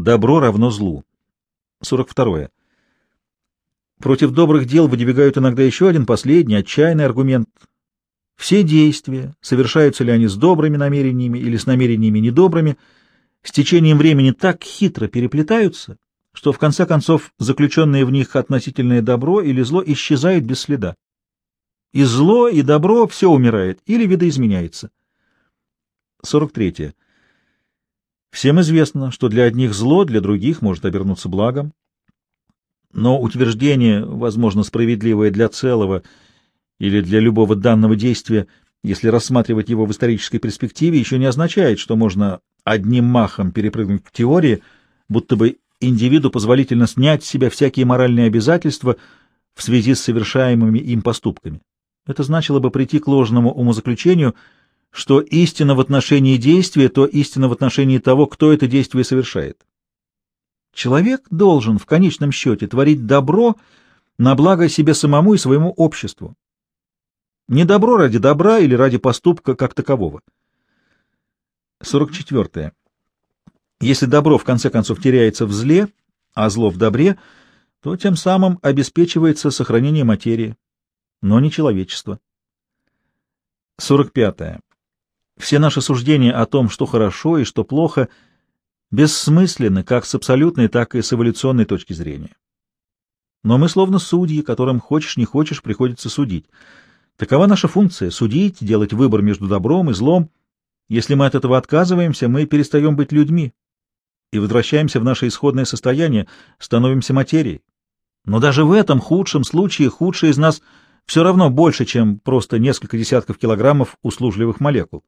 Добро равно злу. 42. Против добрых дел выдвигают иногда еще один последний, отчаянный аргумент. Все действия, совершаются ли они с добрыми намерениями или с намерениями недобрыми, с течением времени так хитро переплетаются, что в конце концов заключенное в них относительное добро или зло исчезает без следа. И зло, и добро все умирает или видоизменяется. 43. Всем известно, что для одних зло, для других может обернуться благом. Но утверждение, возможно, справедливое для целого или для любого данного действия, если рассматривать его в исторической перспективе, еще не означает, что можно одним махом перепрыгнуть к теории, будто бы индивиду позволительно снять с себя всякие моральные обязательства в связи с совершаемыми им поступками. Это значило бы прийти к ложному умозаключению, что истина в отношении действия, то истина в отношении того, кто это действие совершает. Человек должен в конечном счете творить добро на благо себе самому и своему обществу. Не добро ради добра или ради поступка как такового. 44. Если добро в конце концов теряется в зле, а зло в добре, то тем самым обеспечивается сохранение материи, но не человечества. 45. Все наши суждения о том, что хорошо и что плохо, бессмысленны как с абсолютной, так и с эволюционной точки зрения. Но мы словно судьи, которым хочешь не хочешь приходится судить. Такова наша функция — судить, делать выбор между добром и злом. Если мы от этого отказываемся, мы перестаем быть людьми и возвращаемся в наше исходное состояние, становимся материей. Но даже в этом худшем случае худшее из нас все равно больше, чем просто несколько десятков килограммов услужливых молекул.